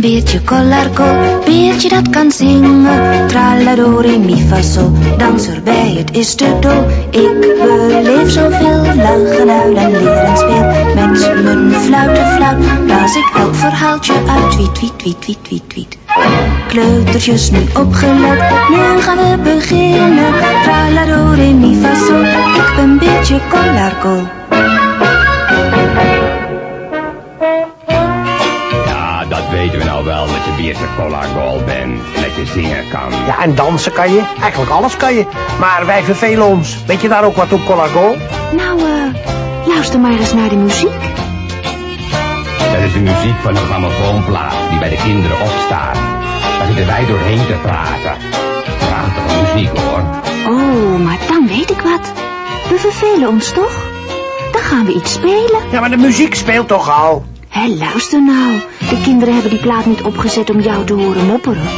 ben Beertje Collarco, Beertje dat kan zingen. Traladori, mi fa sol, het is te dol. Ik beleef zoveel, lachen, huilen, leren, speel. Met mijn fluiten fluit, blaas ik elk verhaaltje uit. Tweet, tweet, tweet, tweet, tweet, tweet. Kleutertjes nu opgelet, nu gaan we beginnen. Traladori, mi fa ik ben Beertje Collarco. Nou wel, dat je Beertje Collargo bent en dat je zingen kan. Ja, en dansen kan je. Eigenlijk alles kan je. Maar wij vervelen ons. Weet je daar ook wat op, Collargo? Nou, eh, luister maar eens naar de muziek. Dat is de muziek van een grammofoonplaat die bij de kinderen opstaat. Daar zitten wij doorheen te praten. Prachtige muziek hoor. Oh, maar dan weet ik wat. We vervelen ons toch? Dan gaan we iets spelen. Ja, maar de muziek speelt toch al? Hé, luister nou. De kinderen hebben die plaat niet opgezet om jou te horen mopperen.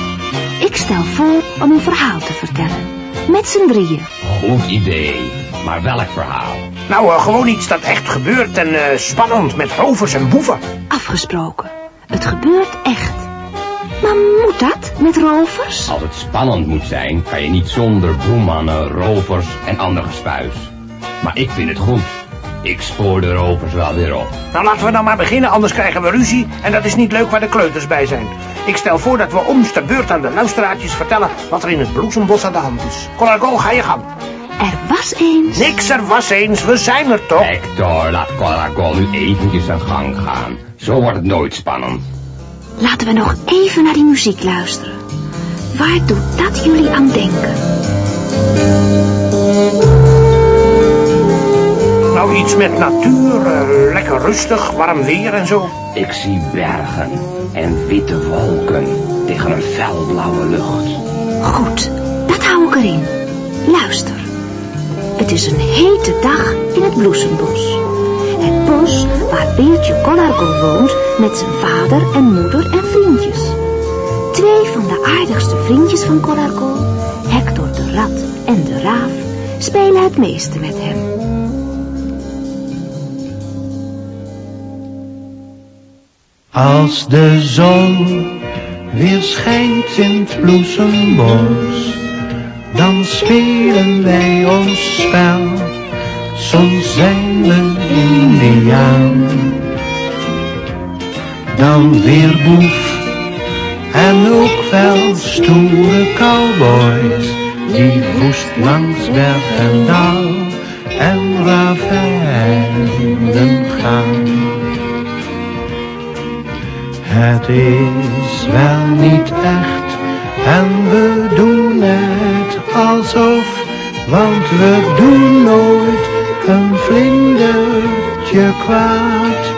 Ik stel voor om een verhaal te vertellen. Met z'n drieën. Goed idee. Maar welk verhaal? Nou, eh, gewoon iets dat echt gebeurt en eh, spannend met rovers en boeven. Afgesproken. Het gebeurt echt. Maar moet dat met rovers? Als het spannend moet zijn, kan je niet zonder boemannen, rovers en ander gespuis. Maar ik vind het goed. Ik spoor de rovers wel weer op. Nou, laten we dan maar beginnen, anders krijgen we ruzie. En dat is niet leuk waar de kleuters bij zijn. Ik stel voor dat we ons de beurt aan de luisteraartjes vertellen... wat er in het bloesembos aan de hand is. Collargo, ga je gang. Er was eens... Niks er was eens, we zijn er toch? Hector, laat Collargo nu eventjes zijn gang gaan. Zo wordt het nooit spannend. Laten we nog even naar die muziek luisteren. Waar doet dat jullie aan denken? Iets met natuur, eh, lekker rustig, warm weer en zo. Ik zie bergen en witte wolken tegen een felblauwe lucht. Goed, dat hou ik erin. Luister. Het is een hete dag in het bloesembos. Het bos waar Beertje Collargo woont met zijn vader en moeder en vriendjes. Twee van de aardigste vriendjes van Collargo, Hector de rat en de raaf, spelen het meeste met hem. Als de zon weer schijnt in het bloesembos, dan spelen wij ons spel. Soms zijn we indiaan, dan weer boef en ook wel stoere cowboys, die woest langs berg en dal en ravijnen gaan. Het is wel niet echt en we doen het alsof, want we doen nooit een vlindertje kwaad.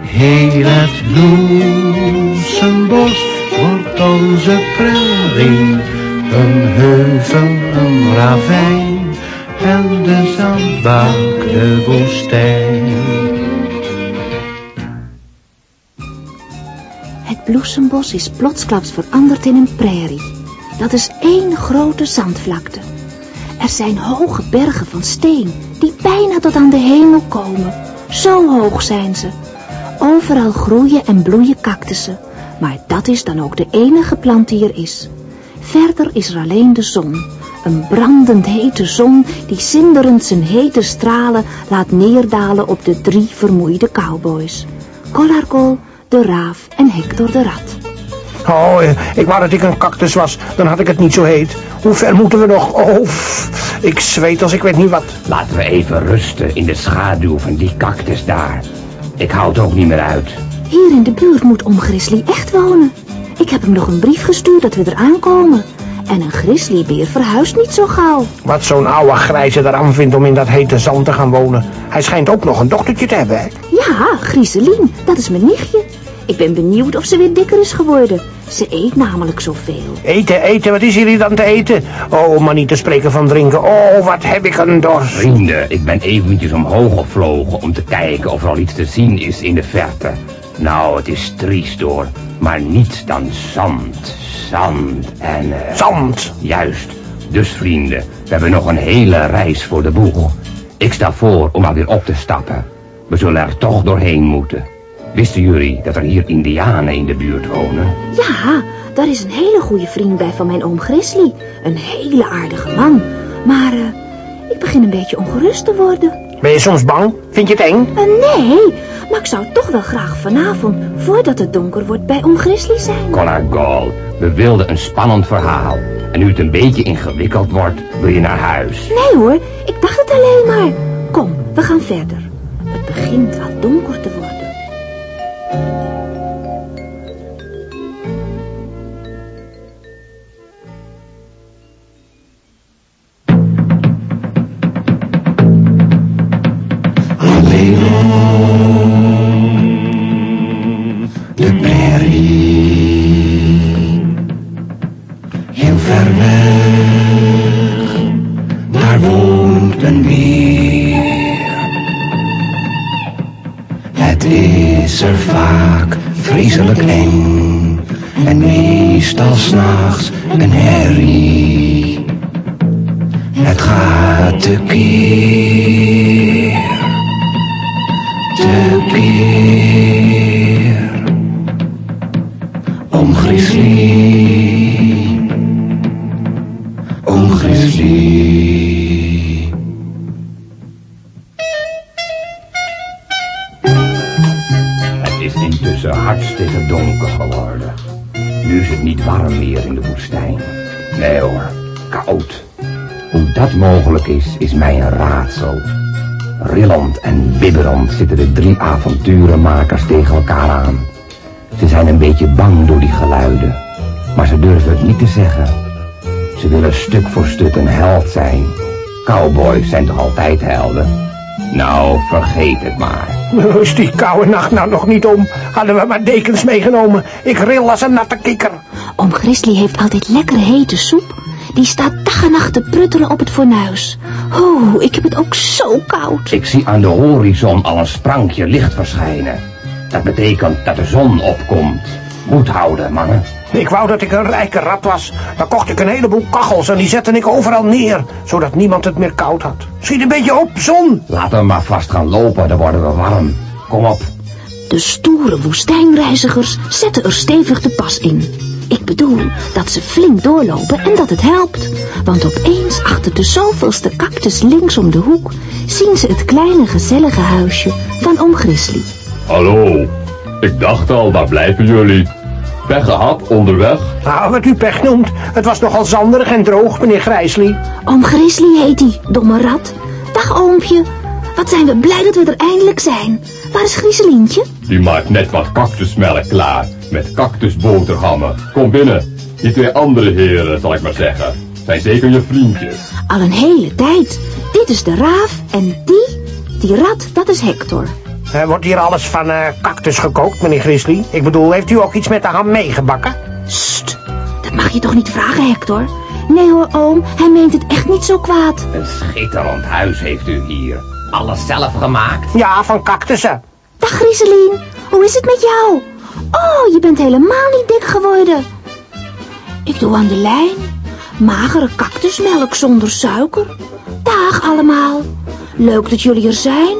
Heel het bloesembos wordt onze prairie, een heuvel, een ravijn en de zandbak de woestijn. Bloesembos is plotsklaps veranderd in een prairie. Dat is één grote zandvlakte. Er zijn hoge bergen van steen die bijna tot aan de hemel komen. Zo hoog zijn ze. Overal groeien en bloeien cactussen, maar dat is dan ook de enige plant die er is. Verder is er alleen de zon, een brandend hete zon die zinderend zijn hete stralen laat neerdalen op de drie vermoeide cowboys. Collargo, de raaf en Hector de rat. Oh, eh, ik wou dat ik een cactus was, dan had ik het niet zo heet. Hoe ver moeten we nog? Oh, ik zweet als ik weet niet wat. Laten we even rusten in de schaduw van die cactus daar. Ik hou het ook niet meer uit. Hier in de buurt moet Oom Grizzly echt wonen. Ik heb hem nog een brief gestuurd dat we er aankomen. En een grizzlybeer verhuist niet zo gauw. Wat zo'n oude grijze eraan vindt om in dat hete zand te gaan wonen. Hij schijnt ook nog een dochtertje te hebben, hè? Ja, Griezelien, dat is mijn nichtje. Ik ben benieuwd of ze weer dikker is geworden. Ze eet namelijk zoveel. Eten, eten, wat is hier dan te eten? Oh, om maar niet te spreken van drinken. Oh, wat heb ik een dorst. Vrienden, ik ben eventjes omhoog gevlogen om te kijken of er al iets te zien is in de verte. Nou, het is triest hoor, maar niets dan zand, zand en... eh, Zand. Juist. Dus vrienden, we hebben nog een hele reis voor de boeg. Ik sta voor om maar weer op te stappen. We zullen er toch doorheen moeten. Wisten jullie dat er hier indianen in de buurt wonen? Ja, daar is een hele goede vriend bij van mijn oom Grizzly. Een hele aardige man. Maar eh, ik begin een beetje ongerust te worden. Ben je soms bang? Vind je het eng? Eh, nee, maar ik zou toch wel graag vanavond, voordat het donker wordt, bij oom Grizzly zijn. Colagol, we wilden een spannend verhaal. En nu het een beetje ingewikkeld wordt, wil je naar huis. Nee hoor, ik dacht het alleen maar. Kom, we gaan verder. Het begint wat donker is er vaak vreselijk eng en meestal s'nachts een herrie. Het gaat te keer, te keer. Om Grizzly, niet warm meer in de woestijn. Nee hoor, koud. Hoe dat mogelijk is, is mij een raadsel. Rillend en bibberend zitten de drie avonturenmakers tegen elkaar aan. Ze zijn een beetje bang door die geluiden, maar ze durven het niet te zeggen. Ze willen stuk voor stuk een held zijn. Cowboys zijn toch altijd helden? Nou, vergeet het maar. Is die koude nacht nou nog niet om? Hadden we maar dekens meegenomen. Ik ril als een natte kikker. Oom Grizzly heeft altijd lekkere hete soep. Die staat dag en nacht te pruttelen op het fornuis. Oh, ik heb het ook zo koud. Ik zie aan de horizon al een sprankje licht verschijnen. Dat betekent dat de zon opkomt. Moed houden, mannen. Ik wou dat ik een rijke rat was. Dan kocht ik een heleboel kachels en die zette ik overal neer. Zodat niemand het meer koud had. Schiet een beetje op, zon. Laten we maar vast gaan lopen, dan worden we warm. Kom op. De stoere woestijnreizigers zetten er stevig de pas in. Ik bedoel dat ze flink doorlopen en dat het helpt. Want opeens achter de zoveelste cactus links om de hoek... zien ze het kleine gezellige huisje van oom Grizzly. Hallo, ik dacht al, waar blijven jullie? Pech gehad onderweg? Nou, wat u pech noemt. Het was nogal zanderig en droog, meneer Grijsly. Oom Grizzly heet die, domme rat. Dag oompje. Wat zijn we blij dat we er eindelijk zijn. Waar is Griezelientje? Die maakt net wat cactusmelk klaar, met cactusboterhammen. Kom binnen. Die twee andere heren, zal ik maar zeggen, zijn zeker je vriendjes. Al een hele tijd. Dit is de raaf en die, die rat, dat is Hector. Eh, wordt hier alles van eh, cactus gekookt, meneer Grizzly? Ik bedoel, heeft u ook iets met de ham meegebakken? Sst, dat mag je toch niet vragen, Hector? Nee hoor, oom, hij meent het echt niet zo kwaad. Een schitterend huis heeft u hier. Alles zelf gemaakt? Ja, van cactussen. Dag Griezelien, hoe is het met jou? Oh, je bent helemaal niet dik geworden. Ik doe aan de lijn. Magere cactusmelk zonder suiker. Dag allemaal. Leuk dat jullie er zijn,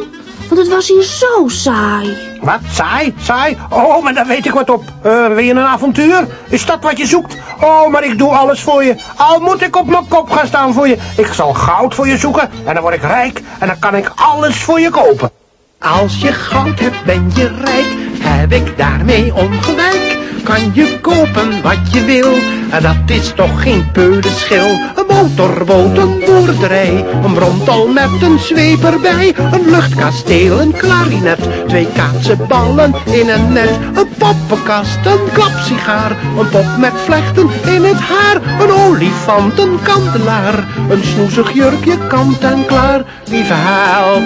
want het was hier zo saai. Wat? Saai? Saai? Oh, maar daar weet ik wat op. Eh, wil je een avontuur? Is dat wat je zoekt? Oh, maar ik doe alles voor je. Al moet ik op mijn kop gaan staan voor je. Ik zal goud voor je zoeken en dan word ik rijk en dan kan ik alles voor je kopen. Als je goud hebt ben je rijk, heb ik daarmee ongelijk. Kan je kopen wat je wil, en dat is toch geen peulenschil. Een motorboot, een boerderij, een brontal met een zweep erbij. Een luchtkasteel, een klarinet, twee kaatsenballen in een net. Een poppenkast, een klapsigaar, een pop met vlechten in het haar. Een olifant, een kandelaar, een snoezig jurkje kant en klaar. Lieve help,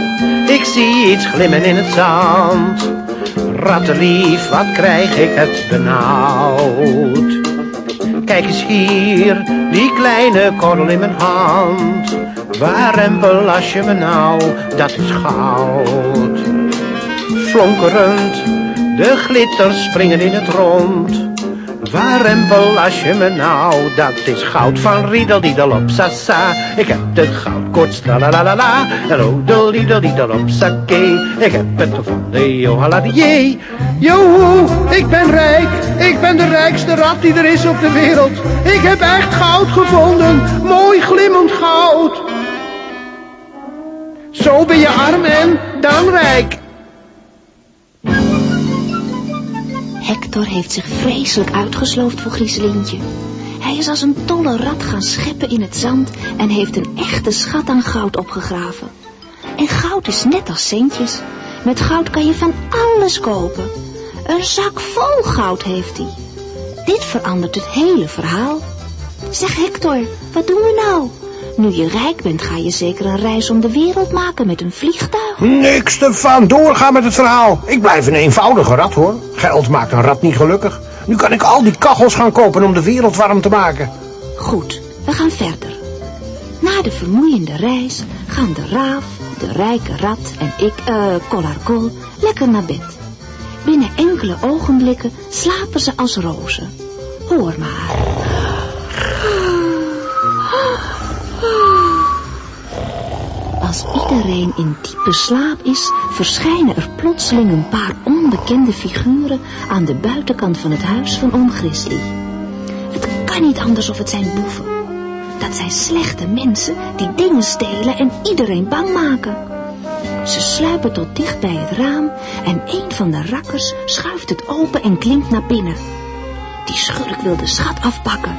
ik zie iets glimmen in het zand. Rattenlief, wat krijg ik het benauwd. Kijk eens hier, die kleine korrel in mijn hand. Waar belas je me nou, dat is goud. Flonkerend, de glitters springen in het rond. Warempel, als je me nou, dat is goud van riedeldiedel op sasa. Ik heb de goudkoorts, la la la la la, rodeliedeldiedel op sake. Ik heb het gevonden, johaladie. Joho, ik ben rijk, ik ben de rijkste rat die er is op de wereld. Ik heb echt goud gevonden, mooi glimmend goud. Zo ben je arm en dan rijk. Hector heeft zich vreselijk uitgesloofd voor Griselintje. Hij is als een tolle rat gaan scheppen in het zand en heeft een echte schat aan goud opgegraven. En goud is net als centjes. Met goud kan je van alles kopen. Een zak vol goud heeft hij. Dit verandert het hele verhaal. Zeg Hector, wat doen we nou? Nu je rijk bent, ga je zeker een reis om de wereld maken met een vliegtuig. Niks ervan, doorgaan met het verhaal. Ik blijf een eenvoudige rat hoor. Geld maakt een rat niet gelukkig. Nu kan ik al die kachels gaan kopen om de wereld warm te maken. Goed, we gaan verder. Na de vermoeiende reis gaan de raaf, de rijke rat en ik, eh, Collarcol, lekker naar bed. Binnen enkele ogenblikken slapen ze als rozen. Hoor maar. Als iedereen in diepe slaap is, verschijnen er plotseling een paar onbekende figuren aan de buitenkant van het huis van oom Grizzly. Het kan niet anders of het zijn boeven. Dat zijn slechte mensen die dingen stelen en iedereen bang maken. Ze sluipen tot dicht bij het raam en een van de rakkers schuift het open en klinkt naar binnen. Die schurk wil de schat afpakken.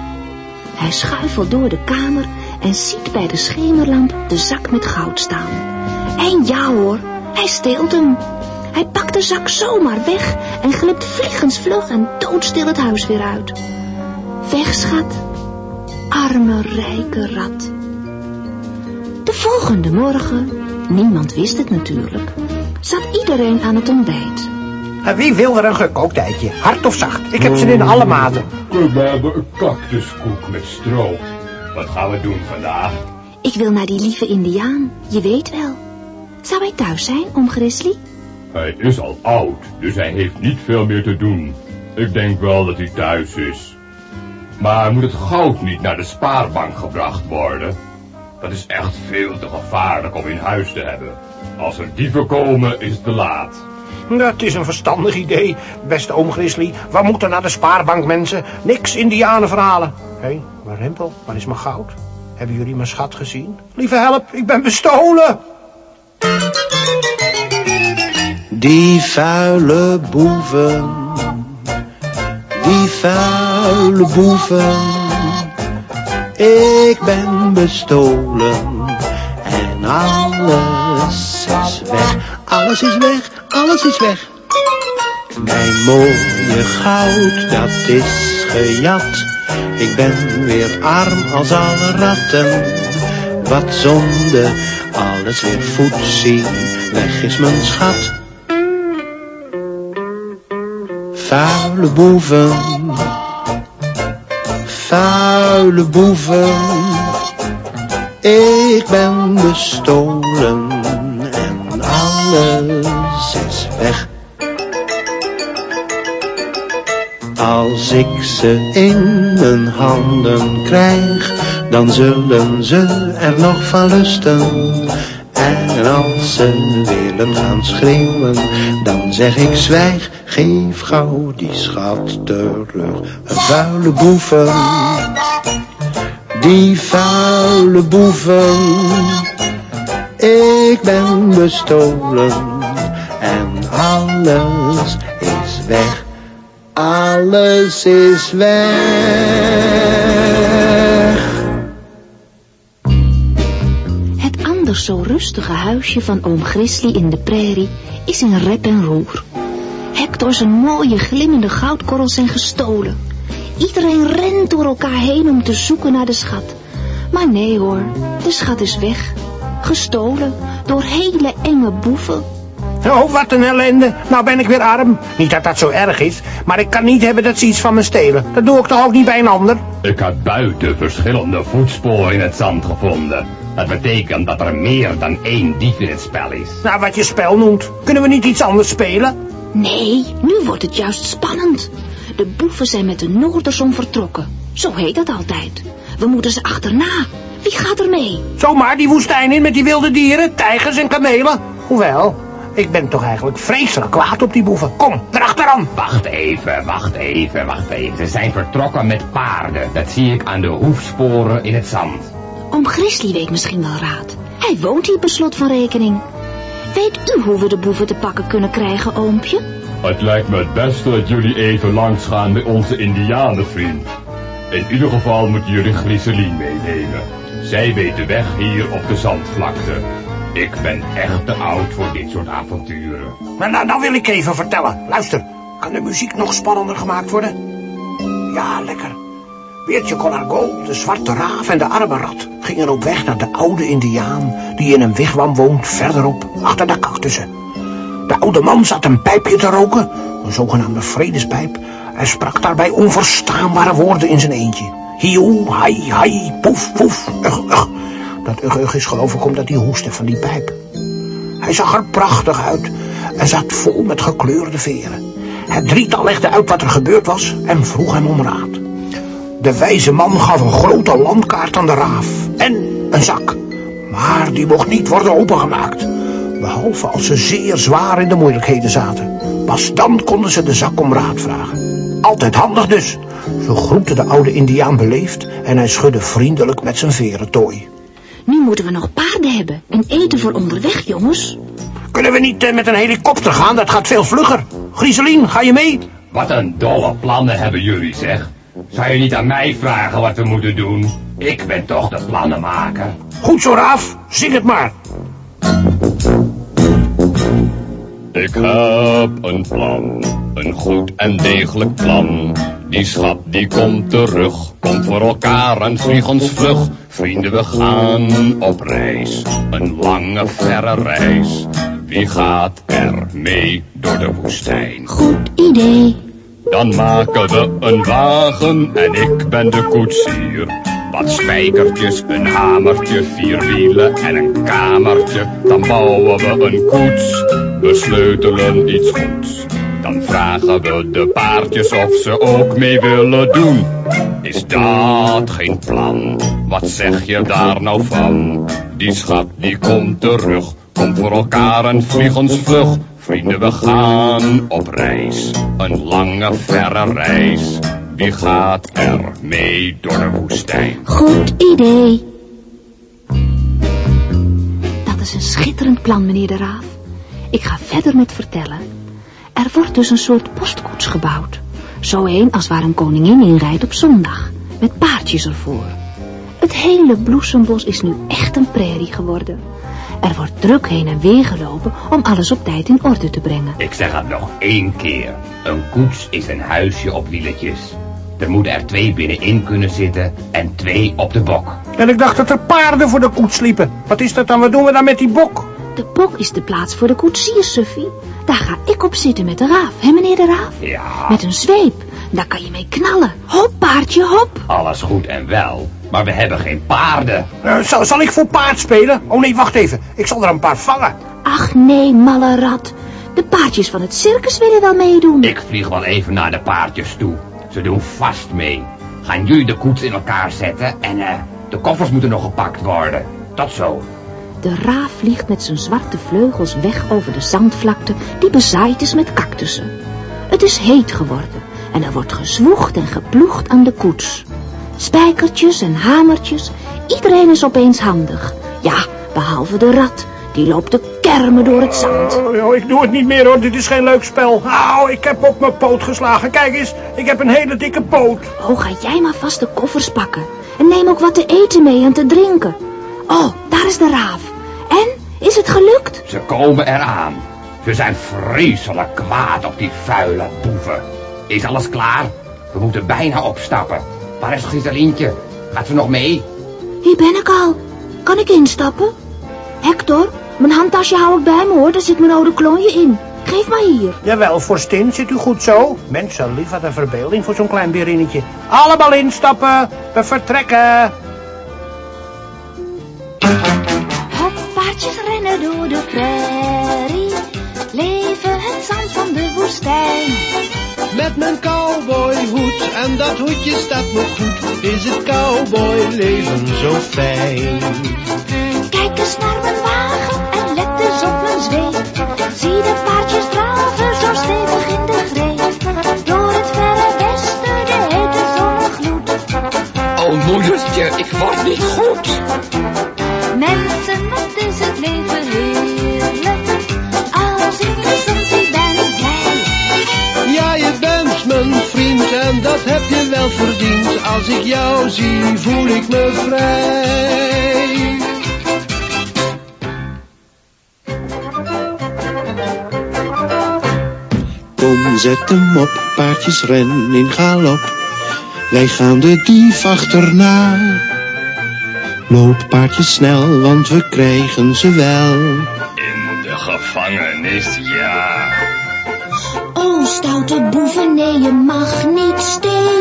Hij schuifelt door de kamer en ziet bij de schemerlamp de zak met goud staan. En ja hoor, hij steelt hem. Hij pakt de zak zomaar weg en glipt vliegensvlug en doodstil het huis weer uit. Weg, schat. Arme, rijke rat. De volgende morgen, niemand wist het natuurlijk, zat iedereen aan het ontbijt. En wie wil er een gekookt eitje? Hard of zacht? Ik heb ze in alle maten. We hebben een cactuskoek met stroop. Wat gaan we doen vandaag? Ik wil naar die lieve indiaan, je weet wel. Zou hij thuis zijn, oom Grizzly? Hij is al oud, dus hij heeft niet veel meer te doen. Ik denk wel dat hij thuis is. Maar moet het goud niet naar de spaarbank gebracht worden? Dat is echt veel te gevaarlijk om in huis te hebben. Als er dieven komen, is het te laat. Dat is een verstandig idee, beste oom Grizzly. We moeten naar de spaarbank, mensen. Niks indianenverhalen. Hé, hey, maar Rempel, waar is mijn goud? Hebben jullie mijn schat gezien? Lieve help, ik ben bestolen. Die vuile boeven, die vuile boeven. Ik ben bestolen en alles is weg. Alles is weg, alles is weg. Mijn mooie goud, dat is gejat. Ik ben weer arm als alle ratten. Wat zonde, alles weer voetzie. Weg is mijn schat. Vuile boeven, vuile boeven. Ik ben bestolen en alles is weg. Als ik ze in mijn handen krijg, dan zullen ze er nog van lusten. En als ze willen gaan schreeuwen, dan zeg ik zwijg, geef gauw die schat terug. Een vuile boeven, die vuile boeven. Ik ben bestolen en alles is weg. Alles is weg. Het anders zo rustige huisje van oom Grizzly in de prairie is in rep en roer. Hector zijn mooie glimmende goudkorrels zijn gestolen. Iedereen rent door elkaar heen om te zoeken naar de schat. Maar nee hoor, de schat is weg. Gestolen door hele enge boeven. Oh, wat een ellende. Nou ben ik weer arm. Niet dat dat zo erg is, maar ik kan niet hebben dat ze iets van me stelen. Dat doe ik toch ook niet bij een ander? Ik heb buiten verschillende voetsporen in het zand gevonden. Dat betekent dat er meer dan één dief in het spel is. Nou, wat je spel noemt. Kunnen we niet iets anders spelen? Nee, nu wordt het juist spannend. De boeven zijn met de Noorderzon vertrokken. Zo heet dat altijd. We moeten ze achterna. Wie gaat er mee? Zomaar die woestijn in met die wilde dieren, tijgers en kamelen. Hoewel, ik ben toch eigenlijk vreselijk kwaad op die boeven. Kom, erachteraan. Wacht even, wacht even, wacht even. Ze zijn vertrokken met paarden. Dat zie ik aan de hoefsporen in het zand. Oom Grizzly weet misschien wel raad. Hij woont hier per slot van rekening. Weet u hoe we de boeven te pakken kunnen krijgen, oompje? Het lijkt me het beste dat jullie even langs gaan bij onze indianenvriend. In ieder geval moet jullie Griselien meenemen. Zij weet de weg hier op de zandvlakte. Ik ben echt te oud voor dit soort avonturen. Maar nou, nou wil ik even vertellen. Luister, kan de muziek nog spannender gemaakt worden? Ja, lekker. Beertje Collargo, de zwarte raaf en de arme rat gingen op weg naar de oude indiaan die in een wigwam woont verderop achter de cactussen. De oude man zat een pijpje te roken, een zogenaamde vredespijp, en sprak daarbij onverstaanbare woorden in zijn eentje. Hieuw, hai, hai, poef, poef, ugh. Dat is geloof ik omdat hij hoestte van die pijp. Hij zag er prachtig uit en zat vol met gekleurde veren. Het drietal legde uit wat er gebeurd was en vroeg hem om raad. De wijze man gaf een grote landkaart aan de raaf en een zak. Maar die mocht niet worden opengemaakt. Behalve als ze zeer zwaar in de moeilijkheden zaten. Pas dan konden ze de zak om raad vragen. Altijd handig dus. Zo groette de oude indiaan beleefd en hij schudde vriendelijk met zijn verentooi. Nu moeten we nog paarden hebben en eten voor onderweg, jongens. Kunnen we niet eh, met een helikopter gaan? Dat gaat veel vlugger. Grieselien, ga je mee? Wat een dolle plannen hebben jullie, zeg. Zou je niet aan mij vragen wat we moeten doen? Ik ben toch de plannenmaker. Goed zo, Raaf. Zing het maar. Ik heb een plan, een goed en degelijk plan. Die schat die komt terug, komt voor elkaar en vlieg ons vlug. Vrienden, we gaan op reis, een lange verre reis. Wie gaat er mee door de woestijn? Goed idee. Dan maken we een wagen en ik ben de koetsier. Wat spijkertjes, een hamertje, vier wielen en een kamertje. Dan bouwen we een koets, we sleutelen iets goeds. Dan vragen we de paardjes of ze ook mee willen doen. Is dat geen plan? Wat zeg je daar nou van? Die schat die komt terug, komt voor elkaar en vlieg ons vlug. Vrienden, we gaan op reis, een lange verre reis. Wie gaat er mee door de woestijn? Goed idee. Dat is een schitterend plan, meneer de Raaf. Ik ga verder met vertellen. Er wordt dus een soort postkoets gebouwd. Zo een als waar een koningin in rijdt op zondag. Met paardjes ervoor. Het hele bloesembos is nu echt een prairie geworden. Er wordt druk heen en weer gelopen om alles op tijd in orde te brengen. Ik zeg het nog één keer. Een koets is een huisje op wieletjes. Er moeten er twee binnenin kunnen zitten en twee op de bok. En ik dacht dat er paarden voor de koets liepen. Wat is dat dan? Wat doen we dan met die bok? De bok is de plaats voor de koetsier, Suffie. Daar ga ik op zitten met de raaf, hè meneer de raaf? Ja, Met een zweep. Daar kan je mee knallen. Hop, paardje, hop. alles goed en wel. Maar we hebben geen paarden. Eh, zal, zal ik voor paard spelen? Oh nee, wacht even. Ik zal er een paar vangen. Ach nee, malle rat. De paardjes van het circus willen wel meedoen. Ik vlieg wel even naar de paardjes toe. Ze doen vast mee. Gaan jullie de koets in elkaar zetten en eh, de koffers moeten nog gepakt worden. Tot zo. De raaf vliegt met zijn zwarte vleugels weg over de zandvlakte die bezaaid is met cactussen. Het is heet geworden en er wordt gezwoegd en geploegd aan de koets. Spijkertjes en hamertjes, iedereen is opeens handig. Ja, behalve de rat, die loopt te kermen door het zand. Oh, oh, ik doe het niet meer hoor, dit is geen leuk spel. Auw, ik heb op mijn poot geslagen. Kijk eens, ik heb een hele dikke poot. Oh, ga jij maar vast de koffers pakken. En neem ook wat te eten mee en te drinken. Oh, daar is de raaf. En, is het gelukt? Ze komen eraan. Ze zijn vreselijk kwaad op die vuile boeven. Is alles klaar? We moeten bijna opstappen. Waar is Giselientje? Gaat ze nog mee? Hier ben ik al. Kan ik instappen? Hector, mijn handtasje hou ik bij me hoor, daar zit mijn oude klonje in. Geef maar hier. Jawel, vorstin, zit u goed zo? Mensen, lief wat een verbeelding voor zo'n klein berinnetje. Allemaal instappen, we vertrekken. Hop, paardjes rennen door de prairie. Leven het zand van de woestijn. Met mijn cowboyhoed. En dat hoedje staat nog goed, is het cowboyleven zo fijn. Kijk eens naar mijn wagen en let eens op mijn zweep. Zie de paardjes draven zo stevig in de greep. Door het verre westen de hete zonnegloed. Oh, moedertje, ik word niet goed. Mensen, Als ik jou zie, voel ik me vrij. Kom, zet hem op, paardjes ren in galop. Wij gaan de dief achterna. Loop paardjes snel, want we krijgen ze wel. In de gevangenis, ja. Oh, stoute boeven, nee, je mag niet stelen.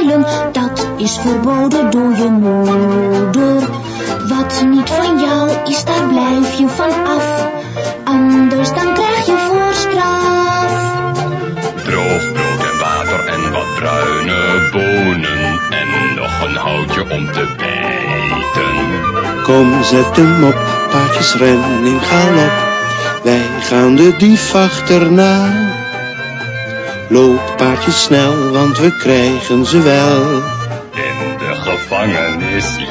Is verboden door je moeder. Wat niet van jou is, daar blijf je van af. Anders dan krijg je voorstraf. Droog brood en water en wat bruine bonen. En nog een houtje om te bijten. Kom, zet hem op, paardjes ren in galop. Wij gaan de dief achterna. Loop paardjes snel, want we krijgen ze wel. In de gevangenis, ja.